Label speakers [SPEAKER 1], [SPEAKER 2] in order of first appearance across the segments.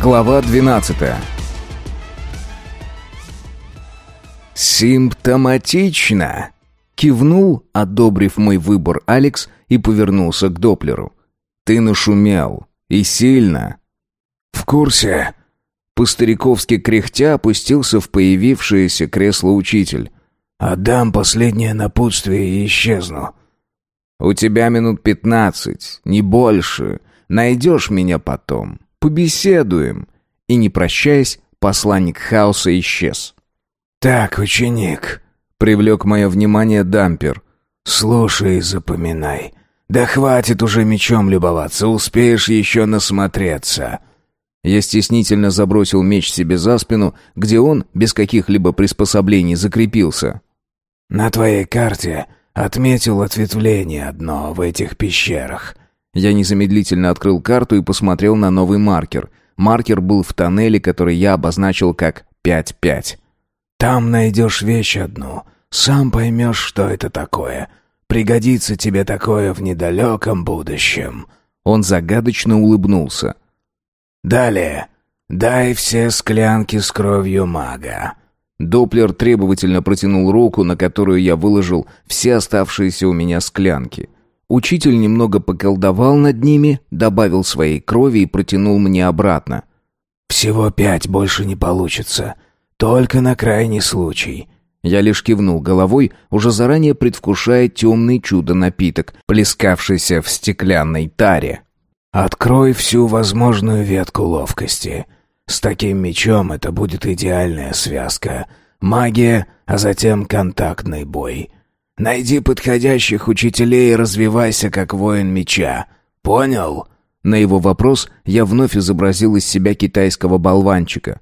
[SPEAKER 1] Глава 12 «Симптоматично!» Кивнул, одобрив мой выбор Алекс, и повернулся к Доплеру. «Ты нашумел. И сильно».
[SPEAKER 2] «В курсе?»
[SPEAKER 1] По-стариковски кряхтя опустился в появившееся кресло учитель.
[SPEAKER 2] «Отдам последнее напутствие и исчезну».
[SPEAKER 1] «У тебя минут пятнадцать, не больше. Найдешь меня потом. Побеседуем». И, не прощаясь, посланник хаоса исчез.
[SPEAKER 2] «Так, ученик», —
[SPEAKER 1] привлек мое внимание дампер.
[SPEAKER 2] «Слушай и запоминай. Да хватит уже мечом любоваться, успеешь еще насмотреться».
[SPEAKER 1] Я стеснительно забросил меч себе за спину, где он, без каких-либо приспособлений, закрепился.
[SPEAKER 2] «На твоей карте отметил ответвление одно в этих пещерах».
[SPEAKER 1] Я незамедлительно открыл карту и посмотрел на новый маркер. Маркер был в тоннеле, который я обозначил как 5-5.
[SPEAKER 2] Там найдешь вещь одну. Сам поймешь, что это такое. Пригодится тебе такое в недалеком будущем».
[SPEAKER 1] Он загадочно улыбнулся.
[SPEAKER 2] «Далее. Дай все склянки с кровью мага».
[SPEAKER 1] Доплер требовательно протянул руку, на которую я выложил все оставшиеся у меня склянки. Учитель немного поколдовал над ними, добавил своей крови и протянул мне обратно.
[SPEAKER 2] «Всего пять, больше не получится. Только на крайний случай».
[SPEAKER 1] Я лишь кивнул головой, уже заранее предвкушая темный чудо-напиток, плескавшийся в стеклянной таре.
[SPEAKER 2] «Открой всю возможную ветку ловкости. С таким мечом это будет идеальная связка. Магия, а затем контактный бой. Найди подходящих учителей и развивайся как воин меча. Понял?»
[SPEAKER 1] На его вопрос я вновь изобразил из себя китайского болванчика.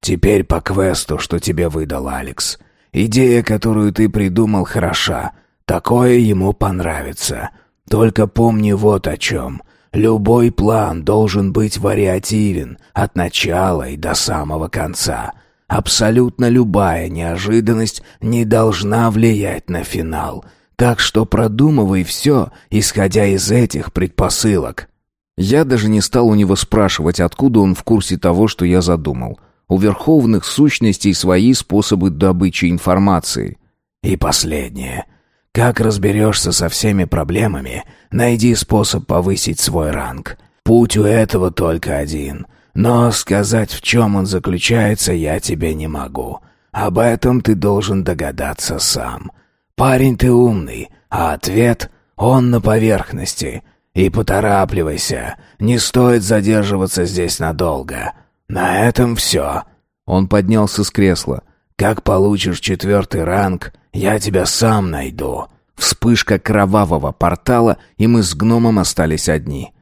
[SPEAKER 2] Теперь по квесту, что тебе выдал Алекс. Идея, которую ты придумал, хороша. Такое ему понравится. Только помни вот о чем. Любой план должен быть вариативен от начала и до самого конца. Абсолютно любая неожиданность не должна влиять на финал. Так что продумывай все, исходя из этих предпосылок.
[SPEAKER 1] Я даже не стал у него спрашивать, откуда он в курсе того, что я задумал. У верховных сущностей свои способы добычи информации.
[SPEAKER 2] И последнее. Как разберешься со всеми проблемами, найди способ повысить свой ранг. Путь у этого только один. Но сказать, в чем он заключается, я тебе не могу. Об этом ты должен догадаться сам. Парень ты умный, а ответ, он на поверхности. И поторапливайся, не стоит задерживаться здесь надолго. «На этом все». Он поднялся с кресла. «Как получишь четвертый ранг, я тебя сам найду».
[SPEAKER 1] Вспышка кровавого портала, и мы с гномом остались одни.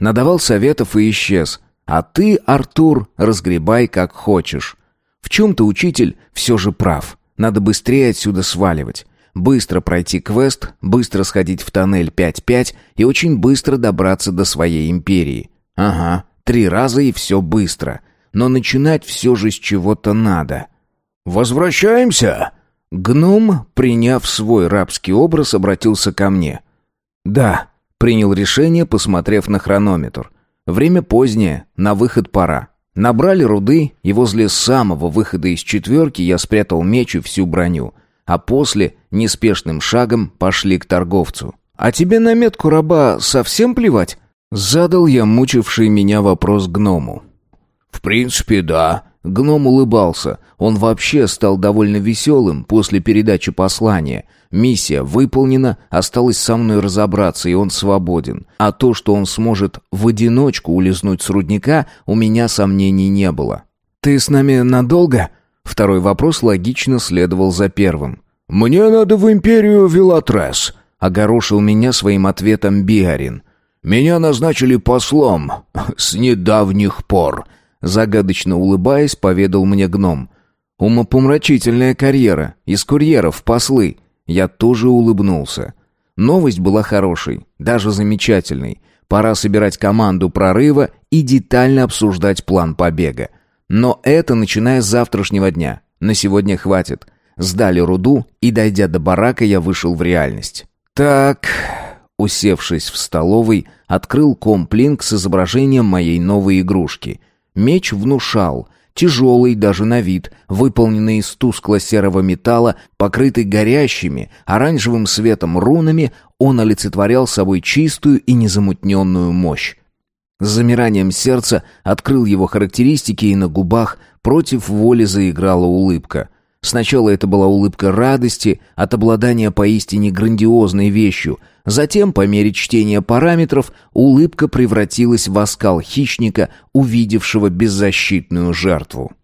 [SPEAKER 1] Надавал советов и исчез. А ты, Артур, разгребай как хочешь. В чем-то учитель все же прав. Надо быстрее отсюда сваливать. Быстро пройти квест, быстро сходить в тоннель 5-5 и очень быстро добраться до своей империи. Ага, три раза и все быстро но начинать все же с чего-то надо.
[SPEAKER 2] «Возвращаемся!»
[SPEAKER 1] Гном, приняв свой рабский образ, обратился ко мне. «Да», — принял решение, посмотрев на хронометр. «Время позднее, на выход пора». Набрали руды, и возле самого выхода из четверки я спрятал меч и всю броню. А после, неспешным шагом, пошли к торговцу. «А тебе на метку раба совсем плевать?» Задал я мучивший меня вопрос гному.
[SPEAKER 2] «В принципе, да».
[SPEAKER 1] Гном улыбался. Он вообще стал довольно веселым после передачи послания. Миссия выполнена, осталось со мной разобраться, и он свободен. А то, что он сможет в одиночку улизнуть с рудника, у меня сомнений не было. «Ты с нами надолго?» Второй вопрос логично следовал за первым.
[SPEAKER 2] «Мне надо в империю Велатрес», —
[SPEAKER 1] огорошил меня своим ответом Биарин.
[SPEAKER 2] «Меня назначили послом с недавних пор.
[SPEAKER 1] Загадочно улыбаясь, поведал мне гном. «Умопомрачительная карьера. Из курьеров послы». Я тоже улыбнулся. Новость была хорошей, даже замечательной. Пора собирать команду прорыва и детально обсуждать план побега. Но это начиная с завтрашнего дня. На сегодня хватит. Сдали руду, и, дойдя до барака, я вышел в реальность. Так, усевшись в столовой, открыл комплинк с изображением моей новой игрушки. Меч внушал. Тяжелый даже на вид, выполненный из тускло-серого металла, покрытый горящими, оранжевым светом рунами, он олицетворял собой чистую и незамутненную мощь. С замиранием сердца открыл его характеристики, и на губах против воли заиграла улыбка. Сначала это была улыбка радости от обладания поистине грандиозной вещью. Затем, по мере чтения параметров, улыбка превратилась в оскал хищника, увидевшего беззащитную жертву.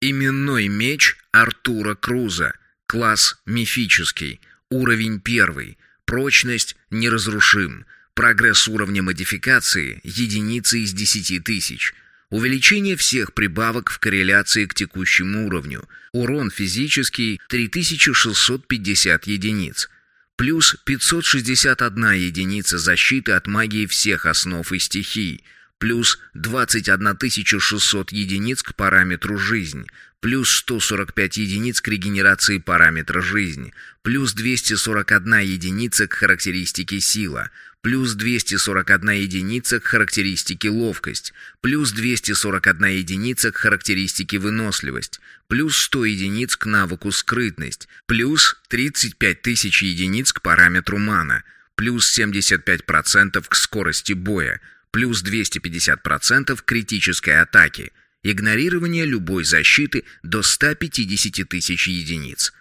[SPEAKER 3] Именной меч Артура Круза. Класс мифический. Уровень первый. Прочность неразрушим. Прогресс уровня модификации – единицы из десяти тысяч – Увеличение всех прибавок в корреляции к текущему уровню. Урон физический 3650 единиц. Плюс 561 единица защиты от магии всех основ и стихий. Плюс 21600 единиц к параметру «Жизнь» плюс 145 единиц к регенерации параметра «Жизнь», плюс 241 единица к характеристике «Сила», плюс 241 единица к характеристике ловкость, плюс 241 единица к характеристике выносливость, плюс 100 единиц к навыку скрытность, плюс 35 тысяч единиц к параметру мана, плюс 75% к скорости боя, плюс 250% к критической атаке, игнорирование любой защиты до 150 тысяч единиц.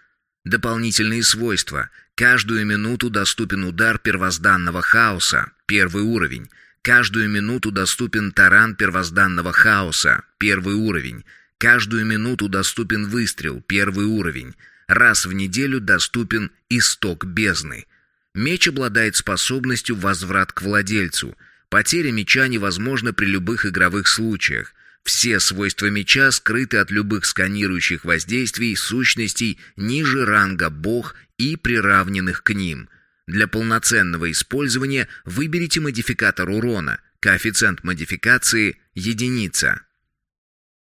[SPEAKER 3] Дополнительные свойства. Каждую минуту доступен удар первозданного хаоса, первый уровень. Каждую минуту доступен таран первозданного хаоса, первый уровень. Каждую минуту доступен выстрел, первый уровень. Раз в неделю доступен исток бездны. Меч обладает способностью возврат к владельцу. Потеря меча невозможна при любых игровых случаях. Все свойства меча скрыты от любых сканирующих воздействий сущностей ниже ранга бог и приравненных к ним. Для полноценного использования выберите модификатор урона. Коэффициент модификации – единица.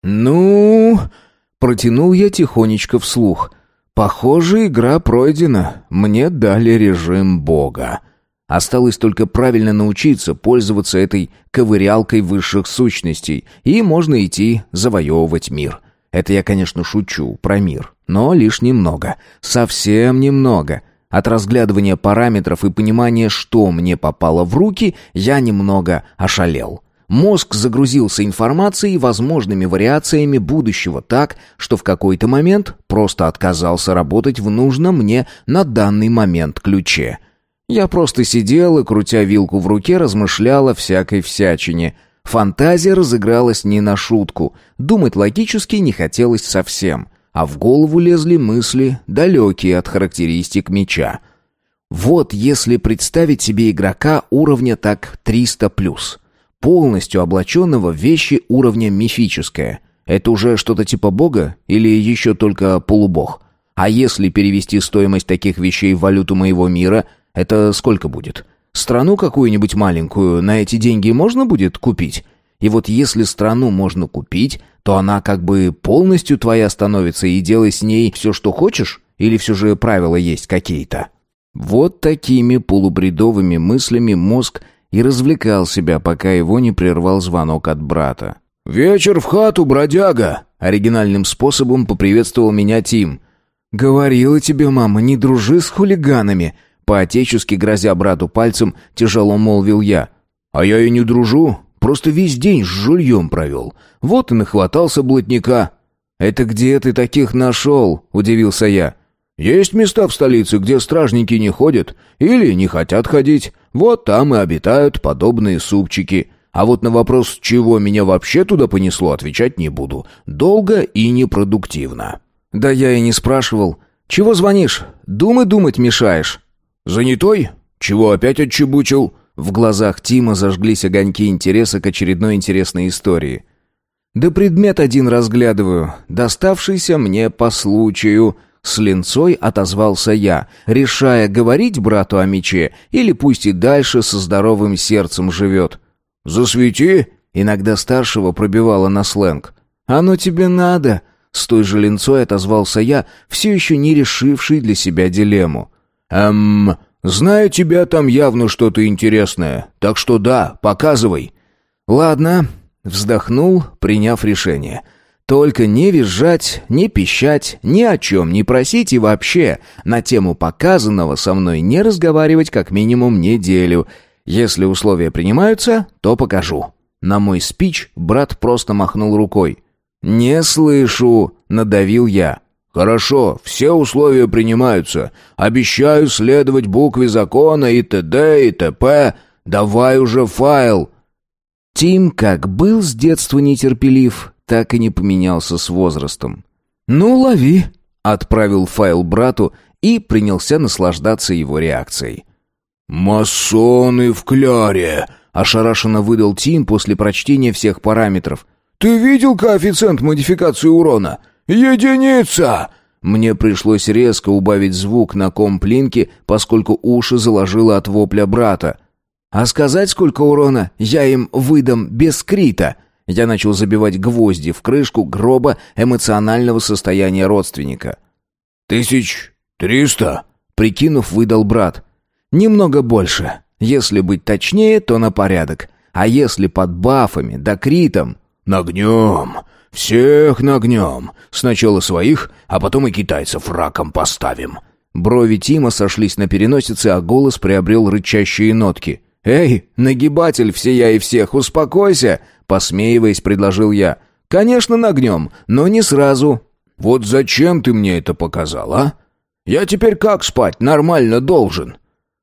[SPEAKER 1] «Ну...» — протянул я тихонечко вслух. «Похоже, игра пройдена. Мне дали режим бога». Осталось только правильно научиться пользоваться этой ковырялкой высших сущностей, и можно идти завоевывать мир. Это я, конечно, шучу про мир, но лишь немного. Совсем немного. От разглядывания параметров и понимания, что мне попало в руки, я немного ошалел. Мозг загрузился информацией и возможными вариациями будущего так, что в какой-то момент просто отказался работать в нужном мне на данный момент ключе – я просто сидел и, крутя вилку в руке, размышлял о всякой всячине. Фантазия разыгралась не на шутку. Думать логически не хотелось совсем. А в голову лезли мысли, далекие от характеристик меча. Вот если представить себе игрока уровня так 300+, полностью облаченного в вещи уровня мифическое. Это уже что-то типа бога или еще только полубог? А если перевести стоимость таких вещей в валюту моего мира – это сколько будет? Страну какую-нибудь маленькую на эти деньги можно будет купить? И вот если страну можно купить, то она как бы полностью твоя становится и делай с ней все, что хочешь? Или все же правила есть какие-то? Вот такими полубредовыми мыслями мозг и развлекал себя, пока его не прервал звонок от брата. «Вечер в хату, бродяга!» Оригинальным способом поприветствовал меня Тим. «Говорила тебе, мама, не дружи с хулиганами!» По-отечески, грозя брату пальцем, тяжело молвил я. «А я и не дружу, просто весь день с жульем провел. Вот и нахватался блатника». «Это где ты таких нашел?» – удивился я. «Есть места в столице, где стражники не ходят или не хотят ходить. Вот там и обитают подобные супчики. А вот на вопрос, чего меня вообще туда понесло, отвечать не буду. Долго и непродуктивно». «Да я и не спрашивал. Чего звонишь? Думы думать мешаешь». «Занятой? Чего опять отчебучил?» В глазах Тима зажглись огоньки интереса к очередной интересной истории. «Да предмет один разглядываю, доставшийся мне по случаю», — с линцой отозвался я, решая, говорить брату о мече или пусть и дальше со здоровым сердцем живет. «Засвети!» — иногда старшего пробивало на сленг. «Оно тебе надо!» — с той же линцой отозвался я, все еще не решивший для себя дилемму. «Эм, знаю тебя там явно что-то интересное, так что да, показывай». «Ладно». Вздохнул, приняв решение. Только не визжать, не пищать, ни о чем не просить и вообще на тему показанного со мной не разговаривать как минимум неделю. Если условия принимаются, то покажу. На мой спич брат просто махнул рукой. «Не слышу», — надавил я.
[SPEAKER 2] «Хорошо, все условия принимаются. Обещаю следовать букве закона и т.д. и т.п. Давай уже файл».
[SPEAKER 1] Тим как был с детства нетерпелив, так и не поменялся с возрастом. «Ну, лови», — отправил файл брату и принялся наслаждаться его реакцией.
[SPEAKER 2] «Масоны в кляре!» — ошарашенно выдал Тим после прочтения всех параметров. «Ты видел коэффициент модификации урона? Единица!» Мне пришлось резко убавить звук на комплинке, поскольку уши заложило от вопля брата.
[SPEAKER 1] «А сказать, сколько урона я им выдам без крита?» Я начал забивать гвозди в крышку гроба эмоционального состояния родственника.
[SPEAKER 2] «Тысяч триста?» — прикинув, выдал брат.
[SPEAKER 1] «Немного больше. Если быть точнее, то на порядок. А если под бафами да критом...»
[SPEAKER 2] «Нагнем! Всех нагнем! Сначала своих, а потом и китайцев раком поставим!»
[SPEAKER 1] Брови Тима сошлись на переносице, а голос приобрел рычащие нотки. «Эй, нагибатель всея и всех, успокойся!» Посмеиваясь, предложил я. «Конечно, нагнем, но не сразу».
[SPEAKER 2] «Вот зачем ты мне это показал, а? Я теперь как спать нормально должен?»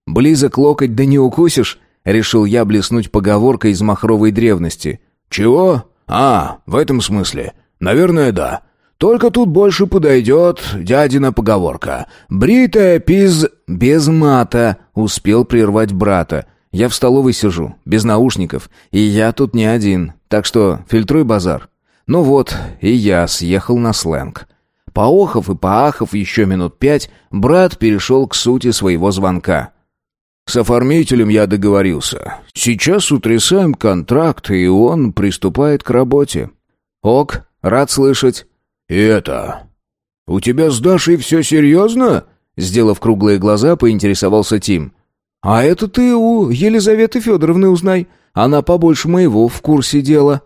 [SPEAKER 1] «Близок локоть, да не укусишь», — решил я блеснуть поговоркой из махровой древности.
[SPEAKER 2] «Чего? А, в этом смысле. Наверное, да. Только тут больше подойдет дядина поговорка. Бритая пиз...
[SPEAKER 1] без мата», — успел прервать брата. Я в столовой сижу, без наушников, и я тут не один, так что фильтруй базар. Ну вот, и я съехал на сленг. Поохов и поахов еще минут пять, брат перешел к сути своего звонка.
[SPEAKER 2] «С оформителем я договорился. Сейчас утрясаем контракт, и он приступает к работе».
[SPEAKER 1] «Ок, рад слышать».
[SPEAKER 2] «И это... У тебя с Дашей все серьезно?»
[SPEAKER 1] Сделав круглые глаза, поинтересовался Тим. «А это ты у Елизаветы Федоровны узнай. Она побольше моего в курсе дела».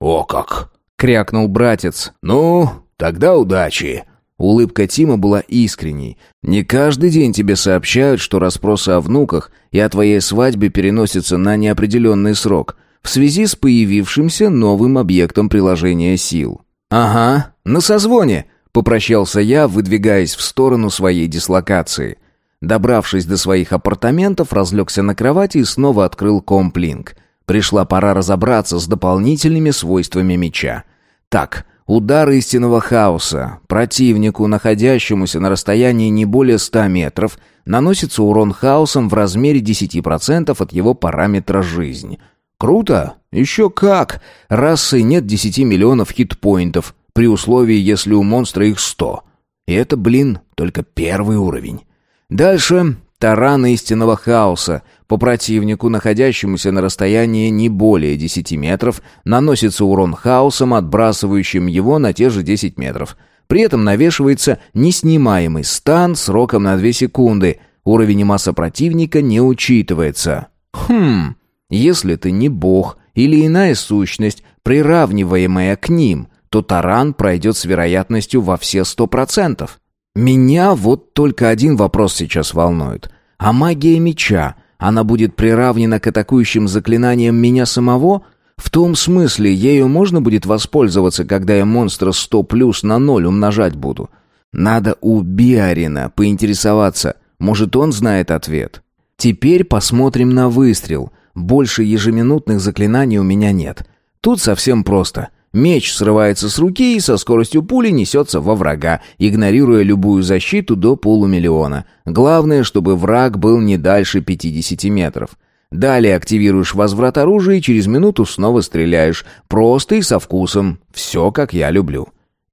[SPEAKER 2] «О как!»
[SPEAKER 1] — крякнул братец.
[SPEAKER 2] «Ну, тогда удачи!»
[SPEAKER 1] Улыбка Тима была искренней. «Не каждый день тебе сообщают, что расспросы о внуках и о твоей свадьбе переносятся на неопределенный срок в связи с появившимся новым объектом приложения сил». «Ага, на созвоне!» — попрощался я, выдвигаясь в сторону своей дислокации — Добравшись до своих апартаментов, разлегся на кровати и снова открыл комплинг. Пришла пора разобраться с дополнительными свойствами меча. Так, удар истинного хаоса. Противнику, находящемуся на расстоянии не более 100 метров, наносится урон хаосом в размере 10% от его параметра «жизнь». Круто? Еще как! Расы нет 10 миллионов хитпоинтов, при условии, если у монстра их 100. И это, блин, только первый уровень. Дальше таран истинного хаоса. По противнику, находящемуся на расстоянии не более 10 метров, наносится урон хаосом, отбрасывающим его на те же 10 метров. При этом навешивается неснимаемый стан сроком на 2 секунды. Уровень и масса противника не учитывается. Хм, если ты не бог или иная сущность, приравниваемая к ним, то таран пройдет с вероятностью во все 100%. Меня вот только один вопрос сейчас волнует. А магия меча, она будет приравнена к атакующим заклинаниям меня самого? В том смысле, ею можно будет воспользоваться, когда я монстра 100 плюс на ноль умножать буду? Надо у Биарина поинтересоваться. Может, он знает ответ? Теперь посмотрим на выстрел. Больше ежеминутных заклинаний у меня нет. Тут совсем просто — Меч срывается с руки и со скоростью пули несется во врага, игнорируя любую защиту до полумиллиона. Главное, чтобы враг был не дальше 50 метров. Далее активируешь возврат оружия и через минуту снова стреляешь. Просто и со вкусом. Все, как я люблю.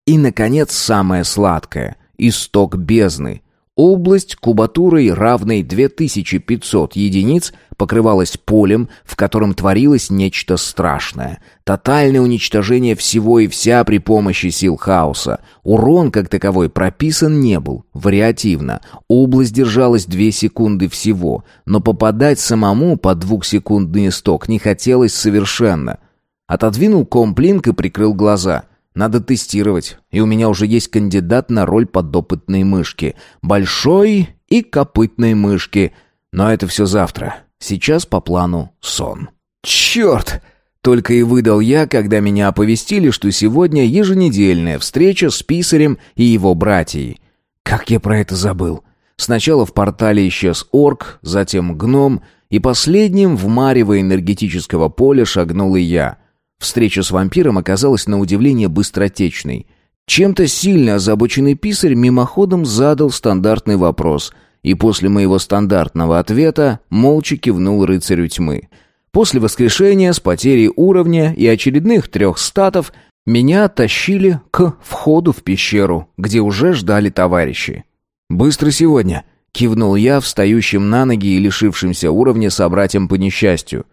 [SPEAKER 1] И, наконец, самое сладкое. Исток бездны. Область кубатурой, равной 2500 единиц, покрывалась полем, в котором творилось нечто страшное. Тотальное уничтожение всего и вся при помощи сил хаоса. Урон, как таковой, прописан не был, вариативно. Область держалась две секунды всего, но попадать самому под двухсекундный исток не хотелось совершенно. Отодвинул комплинк и прикрыл глаза. Надо тестировать, и у меня уже есть кандидат на роль подопытной мышки. Большой и копытной мышки. Но это все завтра. Сейчас по плану сон. «Черт!» Только и выдал я, когда меня оповестили, что сегодня еженедельная встреча с писарем и его братьей. Как я про это забыл. Сначала в портале исчез орк, затем гном, и последним в марево энергетического поля шагнул и я. Встреча с вампиром оказалась на удивление быстротечной. Чем-то сильно озабоченный писарь мимоходом задал стандартный вопрос, и после моего стандартного ответа молча кивнул рыцарю тьмы — После воскрешения с потерей уровня и очередных трех статов меня оттащили к входу в пещеру, где уже ждали товарищи. «Быстро сегодня», — кивнул я встающим на ноги и лишившимся уровня собратьям по несчастью.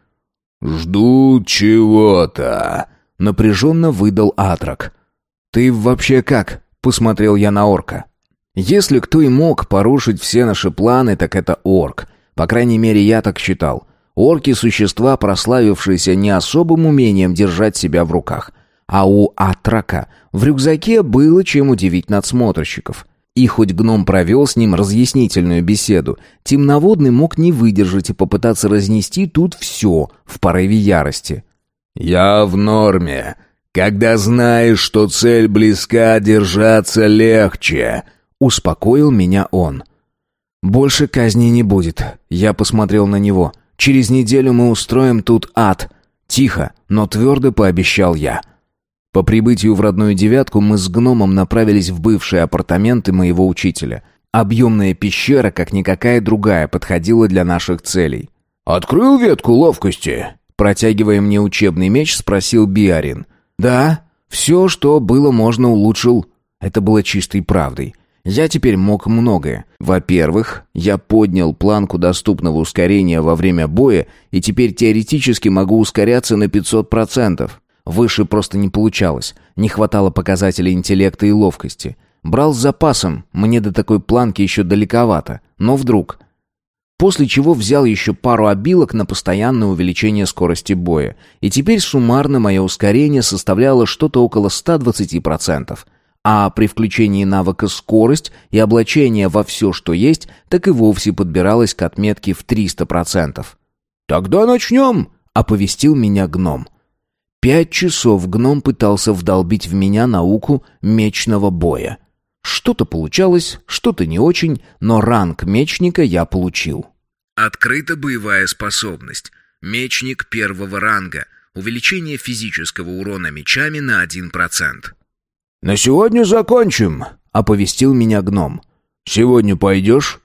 [SPEAKER 2] «Ждут чего-то», —
[SPEAKER 1] напряженно выдал Атрак. «Ты вообще как?» — посмотрел я на орка. «Если кто и мог порушить все наши планы, так это орк. По крайней мере, я так считал. Орки — существа, прославившиеся не особым умением держать себя в руках. А у Атрака в рюкзаке было чем удивить надсмотрщиков. И хоть гном провел с ним разъяснительную беседу, темноводный мог не выдержать и попытаться разнести тут все в порыве ярости.
[SPEAKER 2] «Я в норме. Когда знаешь, что цель близка, держаться легче», — успокоил меня он.
[SPEAKER 1] «Больше казни не будет», — я посмотрел на него — Через неделю мы устроим тут ад. Тихо, но твердо пообещал я. По прибытию в родную девятку мы с гномом направились в бывшие апартаменты моего учителя. Объемная пещера, как никакая другая, подходила для наших целей.
[SPEAKER 2] «Открыл ветку ловкости?»
[SPEAKER 1] Протягивая мне учебный меч, спросил Биарин. «Да, все, что было можно, улучшил». Это было чистой правдой. Я теперь мог многое. Во-первых, я поднял планку доступного ускорения во время боя и теперь теоретически могу ускоряться на 500%. Выше просто не получалось. Не хватало показателей интеллекта и ловкости. Брал с запасом, мне до такой планки еще далековато. Но вдруг... После чего взял еще пару обилок на постоянное увеличение скорости боя. И теперь суммарно мое ускорение составляло что-то около 120% а при включении навыка «скорость» и облачение во все, что есть, так и вовсе подбиралась к отметке в 300%.
[SPEAKER 2] «Тогда начнем!»
[SPEAKER 1] — оповестил меня гном. Пять часов гном пытался вдолбить в меня науку мечного боя. Что-то получалось, что-то не очень, но ранг мечника я получил.
[SPEAKER 3] Открыта боевая способность. Мечник первого ранга. Увеличение физического урона мечами на 1%.
[SPEAKER 2] «На сегодня закончим», — оповестил меня гном. «Сегодня пойдешь?»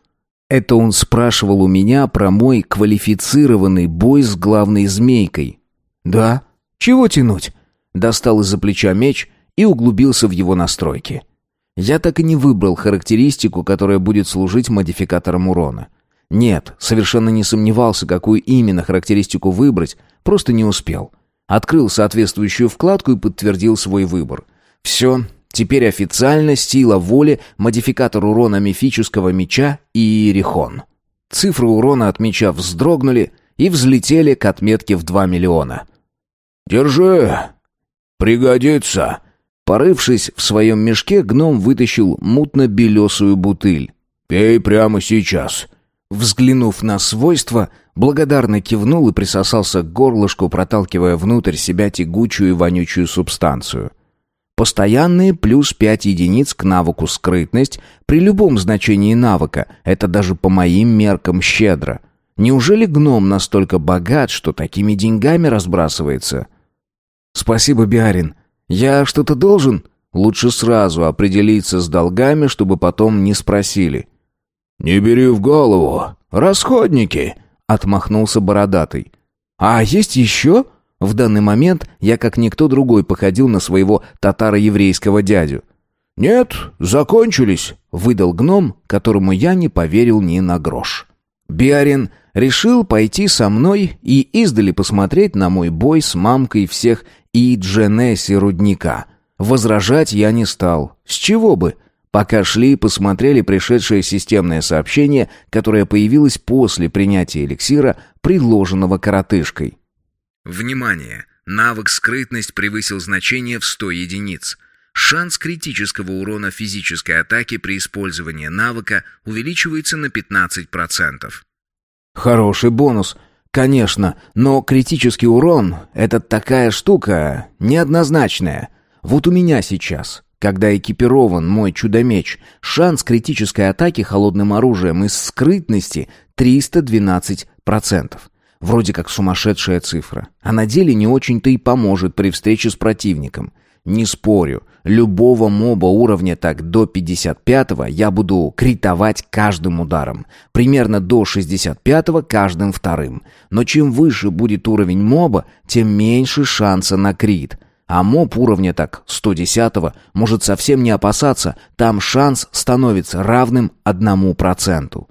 [SPEAKER 1] Это он спрашивал у меня про мой квалифицированный бой с главной змейкой. «Да? Чего тянуть?» Достал из-за плеча меч и углубился в его настройки. Я так и не выбрал характеристику, которая будет служить модификатором урона. Нет, совершенно не сомневался, какую именно характеристику выбрать, просто не успел. Открыл соответствующую вкладку и подтвердил свой выбор — все, теперь официально сила воли, модификатор урона мифического меча и Иерихон. Цифры урона от меча вздрогнули и взлетели к отметке в 2 миллиона.
[SPEAKER 2] «Держи! Пригодится!»
[SPEAKER 1] Порывшись в своем мешке, гном вытащил мутно-белесую бутыль.
[SPEAKER 2] «Пей прямо сейчас!»
[SPEAKER 1] Взглянув на свойства, благодарно кивнул и присосался к горлышку, проталкивая внутрь себя тягучую и вонючую субстанцию. Постоянные плюс 5 единиц к навыку скрытность при любом значении навыка. Это даже по моим меркам щедро. Неужели гном настолько богат, что такими деньгами разбрасывается? Спасибо, Биарин. Я что-то должен? Лучше сразу определиться с долгами, чтобы потом не спросили.
[SPEAKER 2] Не бери в голову. Расходники, отмахнулся бородатый.
[SPEAKER 1] А есть еще? В данный момент я как никто другой походил на своего татаро-еврейского дядю.
[SPEAKER 2] «Нет, закончились», —
[SPEAKER 1] выдал гном, которому я не поверил ни на грош. Биарин решил пойти со мной и издали посмотреть на мой бой с мамкой всех и Дженесси рудника. Возражать я не стал. С чего бы? Пока шли, посмотрели пришедшее системное сообщение, которое появилось после принятия эликсира, предложенного коротышкой.
[SPEAKER 3] Внимание! Навык «Скрытность» превысил значение в 100 единиц. Шанс критического урона физической атаки при использовании навыка увеличивается на 15%.
[SPEAKER 1] Хороший бонус. Конечно, но критический урон — это такая штука неоднозначная. Вот у меня сейчас, когда экипирован мой чудо-меч, шанс критической атаки холодным оружием из скрытности 312%. Вроде как сумасшедшая цифра. А на деле не очень-то и поможет при встрече с противником. Не спорю, любого моба уровня так до 55-го я буду критовать каждым ударом. Примерно до 65-го каждым вторым. Но чем выше будет уровень моба, тем меньше шанса на крит. А моб уровня так 110-го может совсем не опасаться, там шанс становится равным 1%.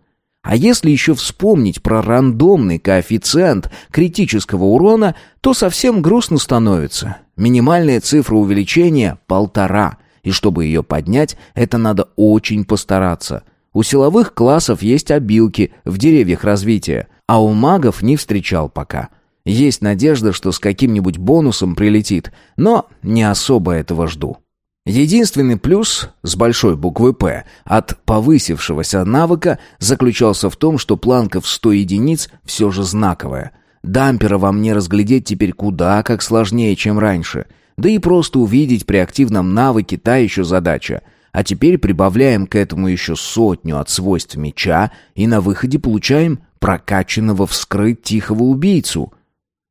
[SPEAKER 1] А если еще вспомнить про рандомный коэффициент критического урона, то совсем грустно становится. Минимальная цифра увеличения — полтора, и чтобы ее поднять, это надо очень постараться. У силовых классов есть обилки в деревьях развития, а у магов не встречал пока. Есть надежда, что с каким-нибудь бонусом прилетит, но не особо этого жду. Единственный плюс с большой буквы «П» от повысившегося навыка заключался в том, что планка в 100 единиц все же знаковая. Дампера во мне разглядеть теперь куда как сложнее, чем раньше. Да и просто увидеть при активном навыке та еще задача. А теперь прибавляем к этому еще сотню от свойств меча и на выходе получаем прокачанного вскрыть тихого убийцу.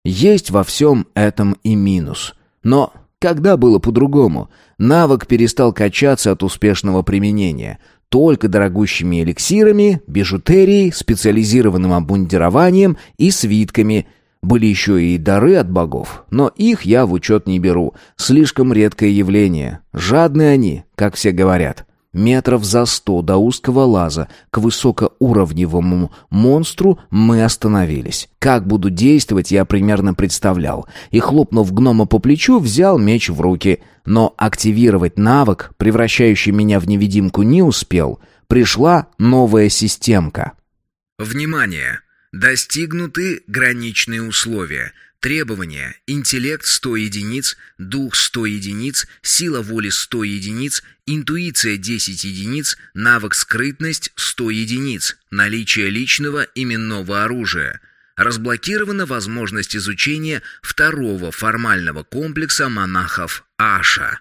[SPEAKER 1] Есть во всем этом и минус. Но когда было по-другому? Навык перестал качаться от успешного применения. Только дорогущими эликсирами, бижутерией, специализированным обмундированием и свитками. Были еще и дары от богов, но их я в учет не беру. Слишком редкое явление. Жадные они, как все говорят. Метров за сто до узкого лаза к высокоуровневому монстру мы остановились. Как буду действовать, я примерно представлял. И, хлопнув гнома по плечу, взял меч в руки. Но активировать навык, превращающий меня в невидимку, не успел. Пришла новая системка.
[SPEAKER 3] Внимание! Достигнуты граничные условия – Требования. Интеллект 100 единиц, дух 100 единиц, сила воли 100 единиц, интуиция 10 единиц, навык скрытность 100 единиц, наличие личного именного оружия. Разблокирована возможность изучения второго формального комплекса монахов Аша.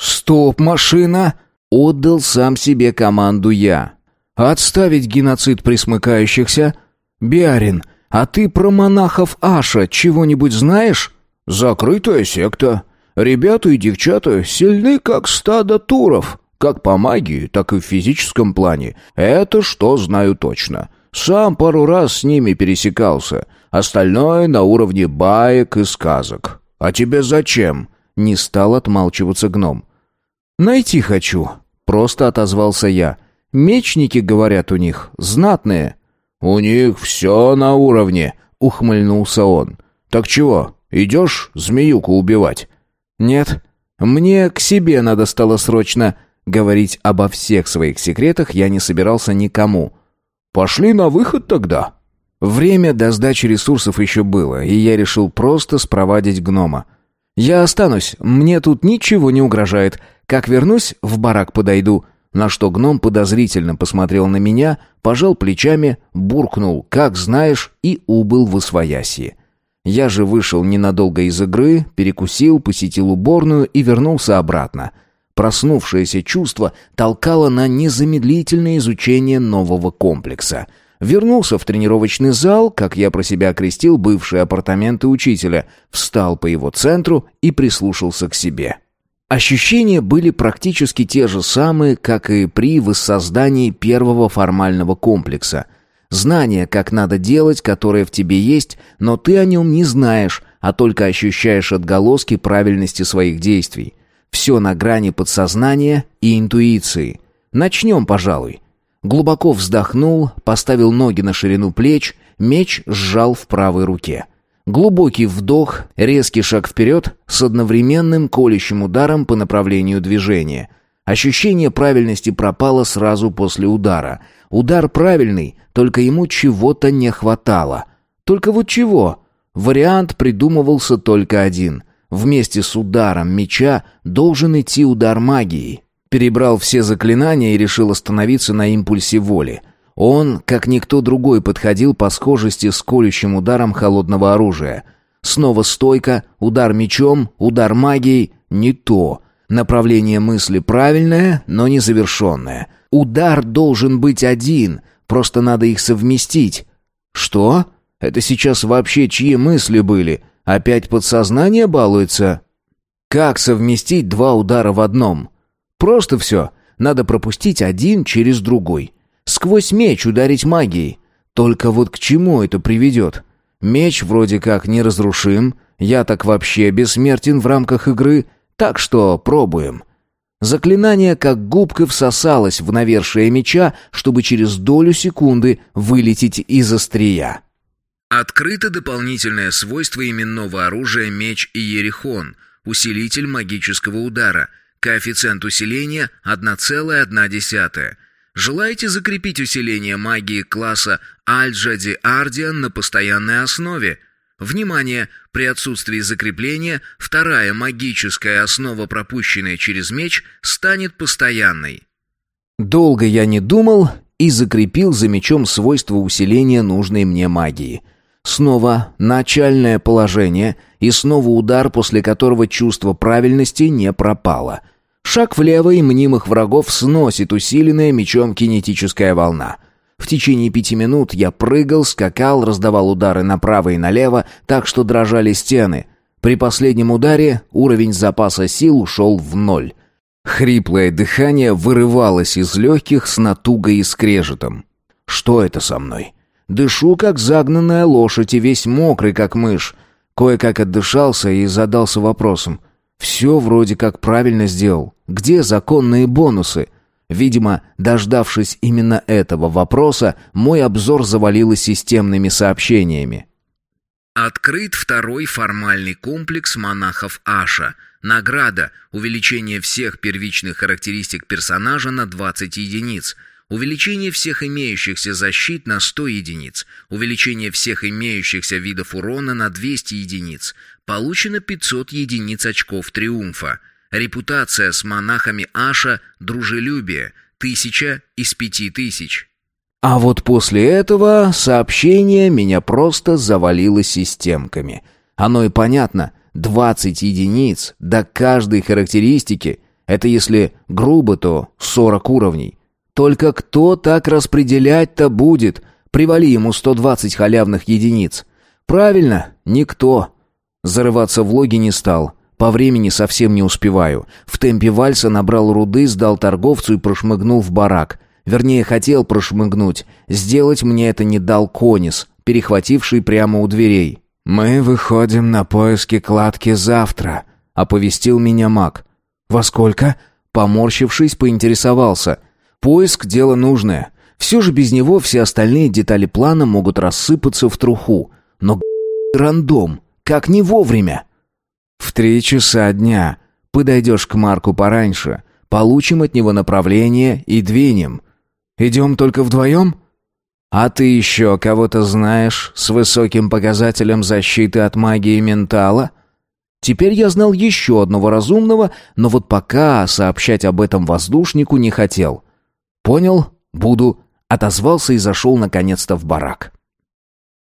[SPEAKER 1] «Стоп, машина!» — отдал сам себе команду я. «Отставить геноцид присмыкающихся? Биарин!» «А ты про монахов Аша чего-нибудь знаешь?» «Закрытая секта. Ребята и девчата сильны, как стадо туров. Как по магии, так и в физическом плане. Это что знаю точно. Сам пару раз с ними пересекался. Остальное на уровне баек и сказок. А тебе зачем?» Не стал отмалчиваться гном. «Найти хочу», — просто отозвался я. «Мечники, говорят, у них, знатные». «У них все на уровне», — ухмыльнулся он. «Так чего, идешь змеюку убивать?» «Нет, мне к себе надо стало срочно. Говорить обо всех своих секретах я не собирался никому». «Пошли на выход тогда». Время до сдачи ресурсов еще было, и я решил просто спровадить гнома. «Я останусь, мне тут ничего не угрожает. Как вернусь, в барак подойду». На что гном подозрительно посмотрел на меня, пожал плечами, буркнул «как знаешь» и убыл в освоясье. Я же вышел ненадолго из игры, перекусил, посетил уборную и вернулся обратно. Проснувшееся чувство толкало на незамедлительное изучение нового комплекса. Вернулся в тренировочный зал, как я про себя окрестил бывшие апартаменты учителя, встал по его центру и прислушался к себе. Ощущения были практически те же самые, как и при воссоздании первого формального комплекса. Знание, как надо делать, которое в тебе есть, но ты о нем не знаешь, а только ощущаешь отголоски правильности своих действий. Все на грани подсознания и интуиции. Начнем, пожалуй. Глубоко вздохнул, поставил ноги на ширину плеч, меч сжал в правой руке. Глубокий вдох, резкий шаг вперед с одновременным колющим ударом по направлению движения. Ощущение правильности пропало сразу после удара. Удар правильный, только ему чего-то не хватало. Только вот чего? Вариант придумывался только один. Вместе с ударом меча должен идти удар магии. Перебрал все заклинания и решил остановиться на импульсе воли. Он, как никто другой, подходил по схожести с колющим ударом холодного оружия. Снова стойка, удар мечом, удар магией — не то. Направление мысли правильное, но не завершенное. Удар должен быть один, просто надо их совместить. Что? Это сейчас вообще чьи мысли были? Опять подсознание балуется? Как совместить два удара в одном? Просто все. Надо пропустить один через другой. Сквозь меч ударить магией. Только вот к чему это приведет? Меч вроде как неразрушим, я так вообще бессмертен в рамках игры, так что пробуем. Заклинание как губка всосалось в навершие меча, чтобы через долю секунды вылететь из острия.
[SPEAKER 3] Открыто дополнительное свойство именного оружия меч и ерихон, усилитель магического удара, коэффициент усиления 1,1. Желаете закрепить усиление магии класса Альджади Ардиан на постоянной основе? Внимание! При отсутствии закрепления вторая магическая основа, пропущенная через меч, станет постоянной.
[SPEAKER 1] Долго я не думал и закрепил за мечом свойство усиления нужной мне магии – Снова начальное положение и снова удар, после которого чувство правильности не пропало. Шаг влево и мнимых врагов сносит усиленная мечом кинетическая волна. В течение пяти минут я прыгал, скакал, раздавал удары направо и налево, так что дрожали стены. При последнем ударе уровень запаса сил ушел в ноль. Хриплое дыхание вырывалось из легких с натугой и скрежетом. Что это со мной? Дышу, как загнанная лошадь, и весь мокрый, как мышь. Кое-как отдышался и задался вопросом. Все вроде как правильно сделал. Где законные бонусы? Видимо, дождавшись именно этого вопроса, мой обзор завалило системными сообщениями.
[SPEAKER 3] Открыт второй формальный комплекс монахов Аша. Награда – увеличение всех первичных характеристик персонажа на 20 единиц – увеличение всех имеющихся защит на 100 единиц, увеличение всех имеющихся видов урона на 200 единиц, получено 500 единиц очков триумфа, репутация с монахами Аша дружелюбие, тысяча из пяти тысяч.
[SPEAKER 1] А вот после этого сообщение меня просто завалило системками. Оно и понятно, 20 единиц до каждой характеристики, это если грубо, то 40 уровней. Только кто так распределять-то будет? Привали ему 120 халявных единиц. Правильно, никто. Зарываться в логи не стал. По времени совсем не успеваю. В темпе вальса набрал руды, сдал торговцу и прошмыгнул в барак. Вернее, хотел прошмыгнуть. Сделать мне это не дал конис, перехвативший прямо у дверей. «Мы выходим на поиски кладки завтра», — оповестил меня маг. «Во сколько?» Поморщившись, поинтересовался. Поиск — дело нужное. Все же без него все остальные детали плана могут рассыпаться в труху. Но рандом, как не вовремя. В три часа дня подойдешь к Марку пораньше, получим от него направление и двинем. Идем только вдвоем? А ты еще кого-то знаешь с высоким показателем защиты от магии ментала? Теперь я знал еще одного разумного, но вот пока сообщать об этом воздушнику не хотел. «Понял, буду», — отозвался и зашел наконец-то в барак.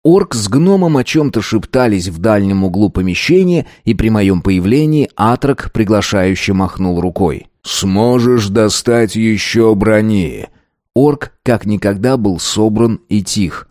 [SPEAKER 1] Орк с гномом о чем-то шептались в дальнем углу помещения, и при моем появлении Атрак приглашающе махнул рукой.
[SPEAKER 2] «Сможешь достать еще брони?»
[SPEAKER 1] Орк как никогда был собран и тих.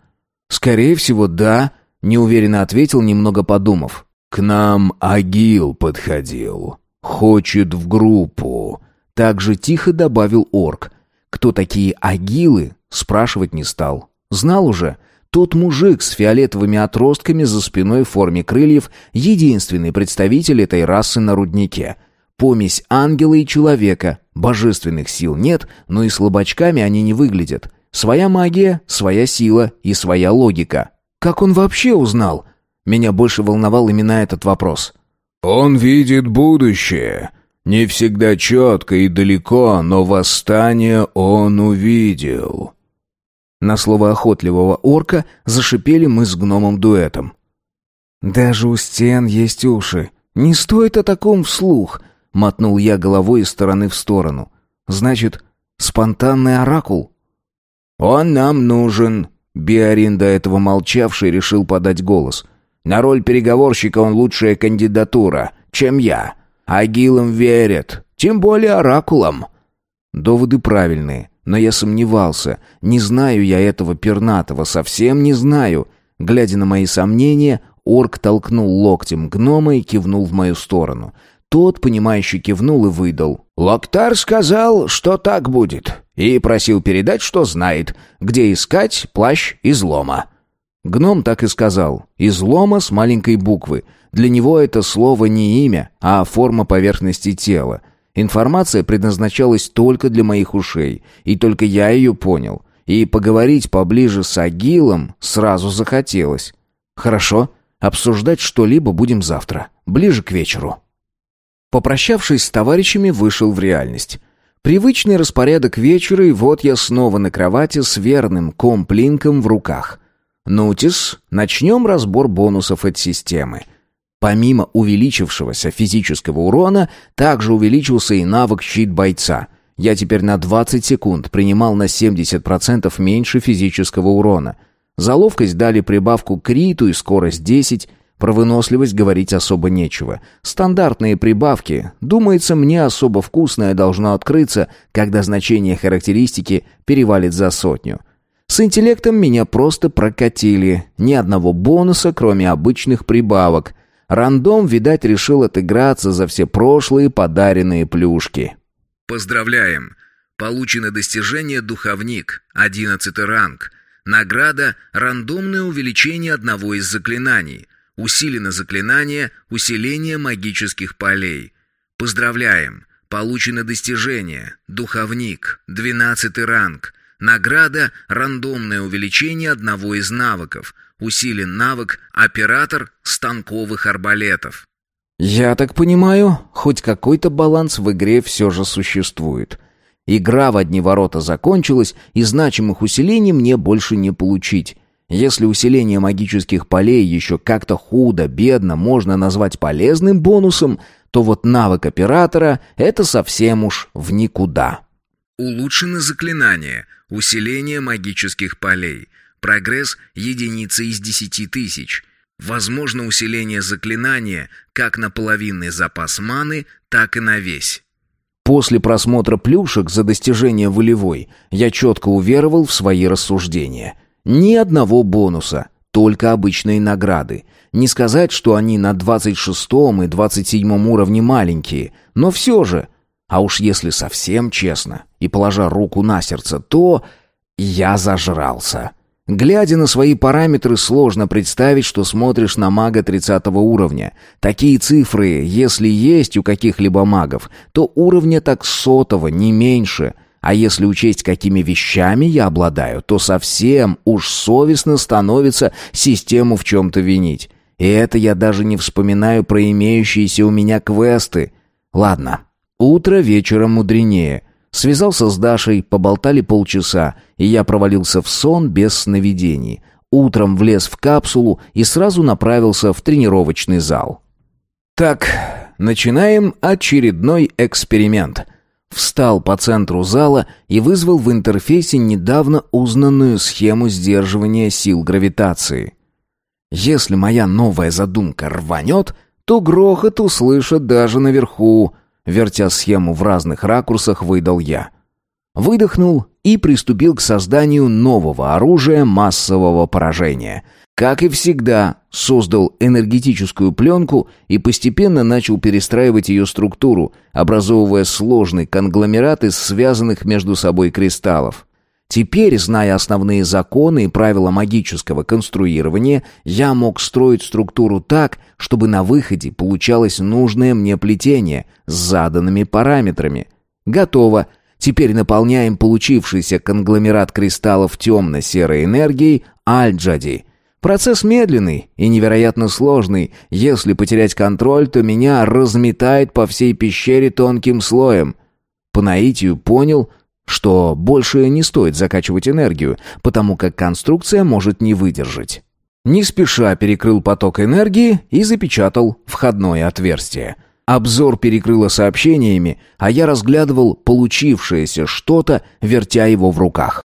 [SPEAKER 1] «Скорее всего, да», — неуверенно ответил, немного подумав.
[SPEAKER 2] «К нам Агил подходил. Хочет в группу».
[SPEAKER 1] Так же тихо добавил орк, кто такие агилы, спрашивать не стал. Знал уже. Тот мужик с фиолетовыми отростками за спиной в форме крыльев — единственный представитель этой расы на руднике. Помесь ангела и человека. Божественных сил нет, но и слабачками они не выглядят. Своя магия, своя сила и своя логика. Как он вообще узнал? Меня больше волновал именно этот вопрос.
[SPEAKER 2] «Он видит будущее», не всегда четко и далеко, но восстание он увидел.
[SPEAKER 1] На слово охотливого орка зашипели мы с гномом дуэтом. «Даже у стен есть уши. Не стоит о таком вслух», — мотнул я головой из стороны в сторону. «Значит, спонтанный оракул?»
[SPEAKER 2] «Он нам нужен», — Биарин, до этого молчавший, решил подать голос. «На роль переговорщика он лучшая кандидатура, чем я. Агилам верят, тем более оракулам».
[SPEAKER 1] Доводы правильные, но я сомневался. Не знаю я этого пернатого, совсем не знаю. Глядя на мои сомнения, орк толкнул локтем гнома и кивнул в мою сторону. Тот, понимающе кивнул и выдал.
[SPEAKER 2] «Локтар сказал, что так будет, и просил передать, что знает, где искать плащ излома».
[SPEAKER 1] Гном так и сказал. «Излома» с маленькой буквы. Для него это слово не имя, а форма поверхности тела. Информация предназначалась только для моих ушей, и только я ее понял. И поговорить поближе с Агилом сразу захотелось. Хорошо, обсуждать что-либо будем завтра, ближе к вечеру. Попрощавшись с товарищами, вышел в реальность. Привычный распорядок вечера, и вот я снова на кровати с верным комплинком в руках. Нутис, начнем разбор бонусов от системы. Помимо увеличившегося физического урона, также увеличился и навык щит бойца. Я теперь на 20 секунд принимал на 70% меньше физического урона. За ловкость дали прибавку криту и скорость 10, про выносливость говорить особо нечего. Стандартные прибавки. Думается, мне особо вкусное должно открыться, когда значение характеристики перевалит за сотню. С интеллектом меня просто прокатили. Ни одного бонуса, кроме обычных прибавок. Рандом, видать, решил отыграться за все прошлые подаренные плюшки.
[SPEAKER 3] Поздравляем! Получено достижение «Духовник», 11 ранг. Награда «Рандомное увеличение одного из заклинаний». Усилено заклинание «Усиление магических полей». Поздравляем! Получено достижение «Духовник», 12 ранг. Награда «Рандомное увеличение одного из навыков». Усилен навык «Оператор станковых арбалетов».
[SPEAKER 1] Я так понимаю, хоть какой-то баланс в игре все же существует. Игра в одни ворота закончилась, и значимых усилений мне больше не получить. Если усиление магических полей еще как-то худо, бедно можно назвать полезным бонусом, то вот навык оператора — это совсем уж в никуда.
[SPEAKER 3] Улучшено заклинание «Усиление магических полей». Прогресс — единица из десяти тысяч. Возможно усиление заклинания как на половинный запас маны, так и на весь.
[SPEAKER 1] После просмотра плюшек за достижение волевой я четко уверовал в свои рассуждения. Ни одного бонуса, только обычные награды. Не сказать, что они на 26 и 27 уровне маленькие, но все же. А уж если совсем честно и положа руку на сердце, то я зажрался. Глядя на свои параметры, сложно представить, что смотришь на мага 30 уровня. Такие цифры, если есть у каких-либо магов, то уровня так сотого, не меньше. А если учесть, какими вещами я обладаю, то совсем уж совестно становится систему в чем-то винить. И это я даже не вспоминаю про имеющиеся у меня квесты. Ладно, утро вечером мудренее — Связался с Дашей, поболтали полчаса, и я провалился в сон без сновидений. Утром влез в капсулу и сразу направился в тренировочный зал. Так, начинаем очередной эксперимент. Встал по центру зала и вызвал в интерфейсе недавно узнанную схему сдерживания сил гравитации. Если моя новая задумка рванет, то грохот услышат даже наверху, Вертя схему в разных ракурсах, выдал я. Выдохнул и приступил к созданию нового оружия массового поражения. Как и всегда, создал энергетическую пленку и постепенно начал перестраивать ее структуру, образовывая сложный конгломерат из связанных между собой кристаллов. Теперь, зная основные законы и правила магического конструирования, я мог строить структуру так, чтобы на выходе получалось нужное мне плетение с заданными параметрами. Готово. Теперь наполняем получившийся конгломерат кристаллов темно-серой энергией Альджади. Процесс медленный и невероятно сложный. Если потерять контроль, то меня разметает по всей пещере тонким слоем. По наитию понял — что больше не стоит закачивать энергию, потому как конструкция может не выдержать. Не спеша перекрыл поток энергии и запечатал входное отверстие. Обзор перекрыло сообщениями, а я разглядывал получившееся что-то, вертя его в руках.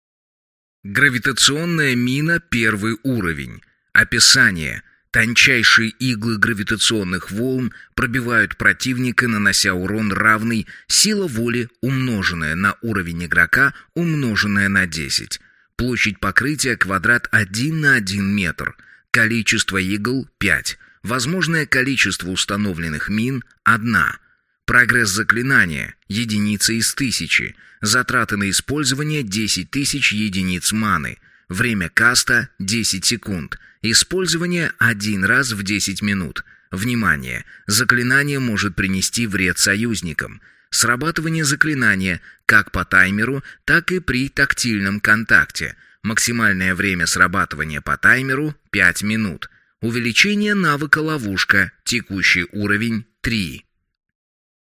[SPEAKER 3] Гравитационная мина первый уровень. Описание. Тончайшие иглы гравитационных волн пробивают противника, нанося урон равный сила воли, умноженная на уровень игрока, умноженная на 10. Площадь покрытия квадрат 1 на 1 метр. Количество игл 5. Возможное количество установленных мин – 1. Прогресс заклинания – единица из тысячи. Затраты на использование – 10 тысяч единиц маны. Время каста – 10 секунд. Использование один раз в 10 минут. Внимание! Заклинание может принести вред союзникам. Срабатывание заклинания как по таймеру, так и при тактильном контакте. Максимальное время срабатывания по таймеру – 5 минут. Увеличение навыка ловушка. Текущий уровень 3.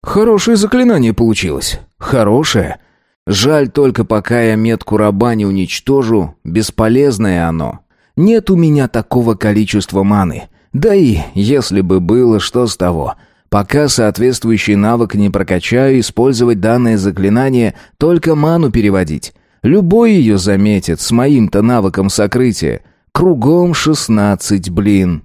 [SPEAKER 1] Хорошее заклинание получилось. Хорошее. Жаль только, пока я метку раба не уничтожу, бесполезное оно. Нет у меня такого количества маны. Да и, если бы было, что с того? Пока соответствующий навык не прокачаю, использовать данное заклинание, только ману переводить. Любой ее заметит с моим-то навыком сокрытия. Кругом шестнадцать, блин.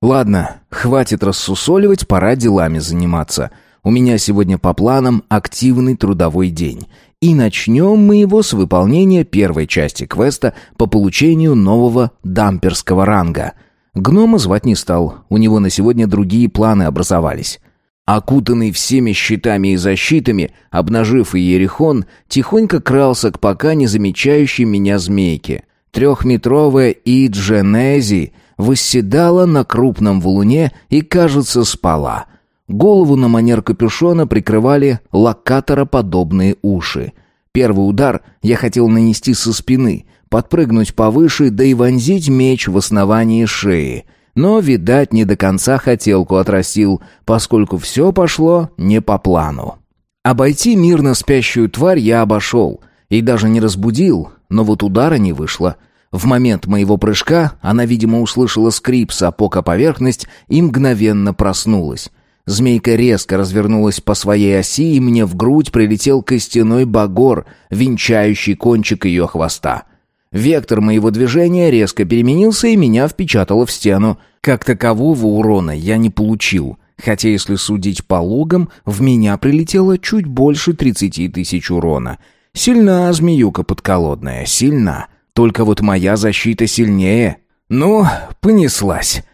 [SPEAKER 1] Ладно, хватит рассусоливать, пора делами заниматься. У меня сегодня по планам активный трудовой день. И начнем мы его с выполнения первой части квеста по получению нового дамперского ранга. Гнома звать не стал, у него на сегодня другие планы образовались. Окутанный всеми щитами и защитами, обнажив Иерихон, тихонько крался к пока не замечающей меня змейке. Трехметровая Идженези восседала на крупном валуне и, кажется, спала — Голову на манер капюшона прикрывали локатороподобные уши. Первый удар я хотел нанести со спины, подпрыгнуть повыше, да и вонзить меч в основании шеи. Но, видать, не до конца хотелку отрастил, поскольку все пошло не по плану. Обойти мирно спящую тварь я обошел и даже не разбудил, но вот удара не вышло. В момент моего прыжка она, видимо, услышала скрип сапог о поверхность и мгновенно проснулась. Змейка резко развернулась по своей оси, и мне в грудь прилетел костяной багор, венчающий кончик ее хвоста. Вектор моего движения резко переменился, и меня впечатало в стену. Как такового урона я не получил, хотя, если судить по логам, в меня прилетело чуть больше тридцати тысяч урона. Сильна змеюка подколодная, сильна. Только вот моя защита сильнее. Ну, понеслась.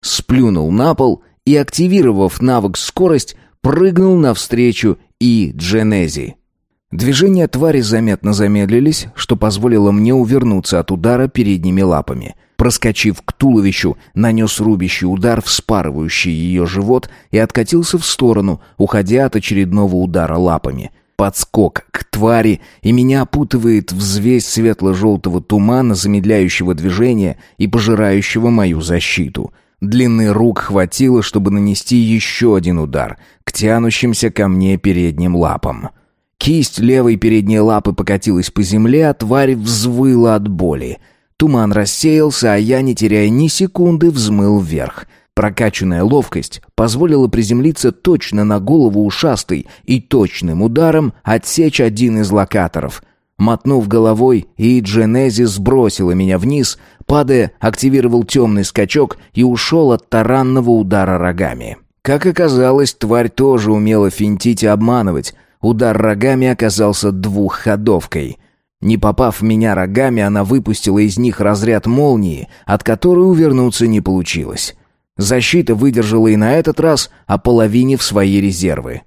[SPEAKER 1] Сплюнул на пол и, активировав навык «Скорость», прыгнул навстречу и Дженези. Движения твари заметно замедлились, что позволило мне увернуться от удара передними лапами. Проскочив к туловищу, нанес рубящий удар, вспарывающий ее живот, и откатился в сторону, уходя от очередного удара лапами. Подскок к твари, и меня опутывает взвесь светло-желтого тумана, замедляющего движение и пожирающего мою защиту — Длины рук хватило, чтобы нанести еще один удар к тянущимся ко мне передним лапам. Кисть левой передней лапы покатилась по земле, а тварь взвыла от боли. Туман рассеялся, а я, не теряя ни секунды, взмыл вверх. Прокачанная ловкость позволила приземлиться точно на голову ушастой и точным ударом отсечь один из локаторов. Мотнув головой, и Дженези сбросила меня вниз, падая, активировал темный скачок и ушел от таранного удара рогами. Как оказалось, тварь тоже умела финтить и обманывать. Удар рогами оказался двухходовкой. Не попав в меня рогами, она выпустила из них разряд молнии, от которой увернуться не получилось. Защита выдержала и на этот раз, ополовинив свои резервы.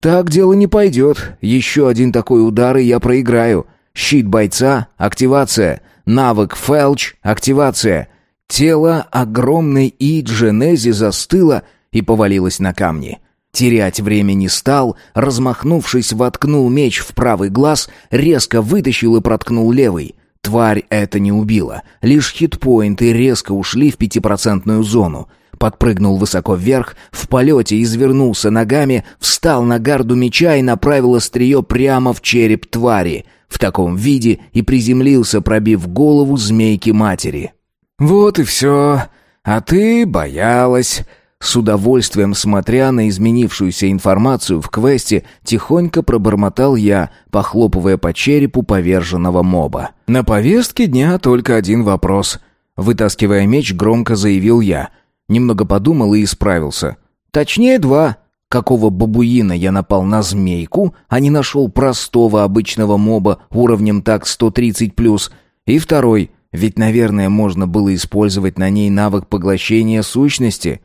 [SPEAKER 1] Так дело не пойдет. Еще один такой удар, и я проиграю. Щит бойца, активация. Навык Фелч, активация. Тело огромной Идженези застыло и повалилось на камни. Терять время не стал, размахнувшись, воткнул меч в правый глаз, резко вытащил и проткнул левый. Тварь это не убила. Лишь хитпоинты резко ушли в пятипроцентную зону. Подпрыгнул высоко вверх, в полете извернулся ногами, встал на гарду меча и направил острие прямо в череп твари в таком виде и приземлился, пробив голову змейки матери. «Вот и все. А ты боялась». С удовольствием смотря на изменившуюся информацию в квесте, тихонько пробормотал я, похлопывая по черепу поверженного моба. «На повестке дня только один вопрос». Вытаскивая меч, громко заявил я. Немного подумал и исправился. «Точнее, два. Какого бабуина я напал на змейку, а не нашел простого обычного моба уровнем так 130+. И второй. Ведь, наверное, можно было использовать на ней навык поглощения сущности».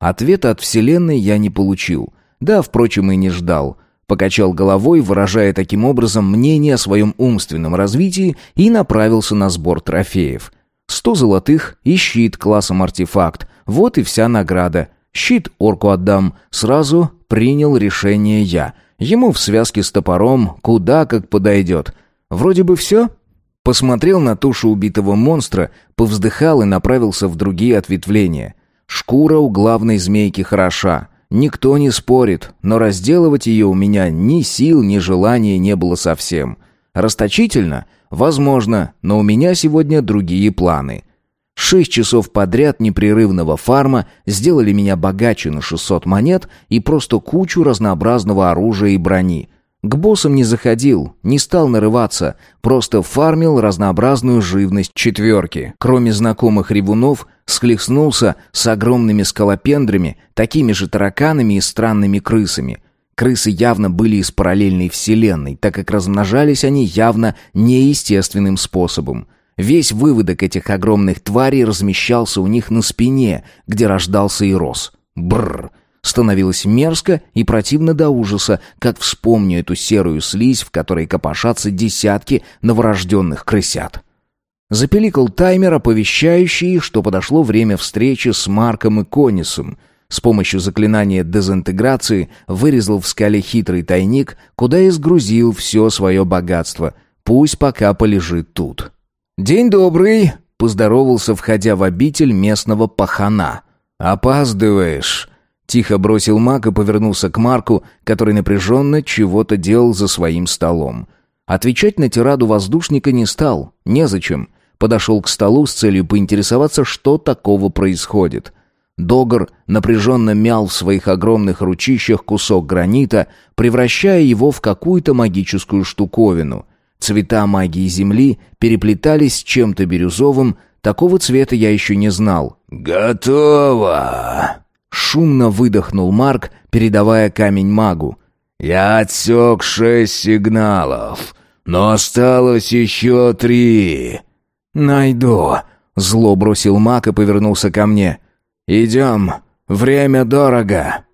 [SPEAKER 1] Ответа от Вселенной я не получил. Да, впрочем, и не ждал. Покачал головой, выражая таким образом мнение о своем умственном развитии и направился на сбор трофеев. Сто золотых и щит классом артефакт. Вот и вся награда. Щит орку отдам. Сразу принял решение я. Ему в связке с топором куда как подойдет. Вроде бы все. Посмотрел на тушу убитого монстра, повздыхал и направился в другие ответвления. Шкура у главной змейки хороша. Никто не спорит, но разделывать ее у меня ни сил, ни желания не было совсем. Расточительно? Возможно, но у меня сегодня другие планы. Шесть часов подряд непрерывного фарма сделали меня богаче на 600 монет и просто кучу разнообразного оружия и брони. К боссам не заходил, не стал нарываться, просто фармил разнообразную живность четверки. Кроме знакомых ревунов, схлестнулся с огромными скалопендрами, такими же тараканами и странными крысами. Крысы явно были из параллельной вселенной, так как размножались они явно неестественным способом. Весь выводок этих огромных тварей размещался у них на спине, где рождался и рос. Бррр. Становилось мерзко и противно до ужаса, как вспомню эту серую слизь, в которой копошатся десятки новорожденных крысят. Запеликал таймер, оповещающий, что подошло время встречи с Марком и Конисом. С помощью заклинания дезинтеграции вырезал в скале хитрый тайник, куда и сгрузил все свое богатство. Пусть пока полежит тут. «День добрый!» — поздоровался, входя в обитель местного пахана. «Опаздываешь!» Тихо бросил маг и повернулся к Марку, который напряженно чего-то делал за своим столом. Отвечать на тираду воздушника не стал, незачем. Подошел к столу с целью поинтересоваться, что такого происходит. Догор напряженно мял в своих огромных ручищах кусок гранита, превращая его в какую-то магическую штуковину. Цвета магии Земли переплетались с чем-то бирюзовым, такого цвета я еще не знал.
[SPEAKER 2] «Готово!»
[SPEAKER 1] Шумно выдохнул Марк, передавая камень магу.
[SPEAKER 2] «Я отсек шесть сигналов, но осталось еще три».
[SPEAKER 1] «Найду», — зло бросил маг и повернулся ко мне. «Идем, время дорого».